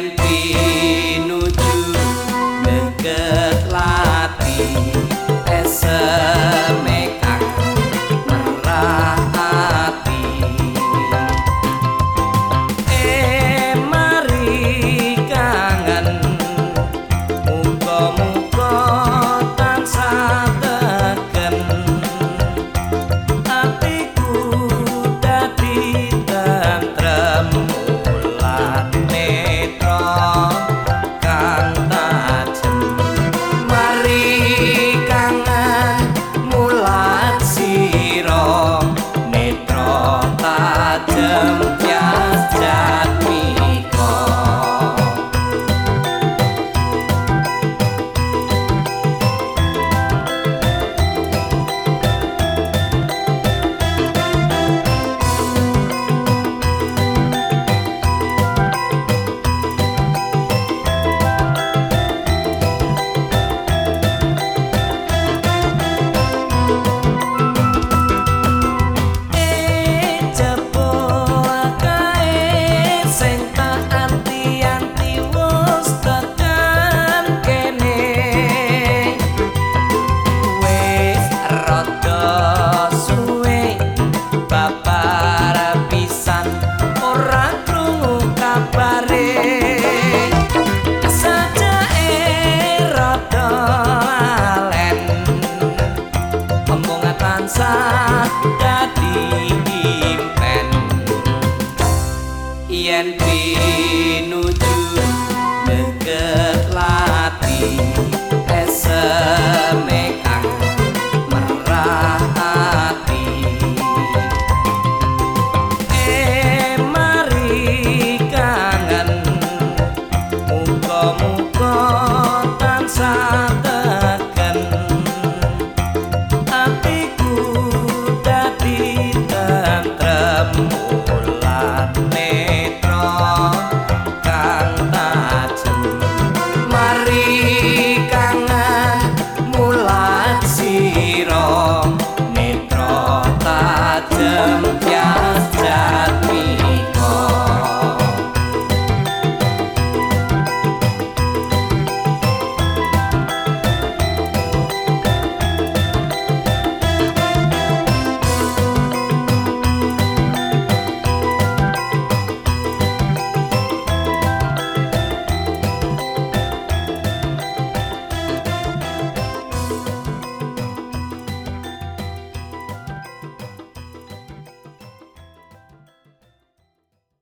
yen pinuju dadi impen yen pi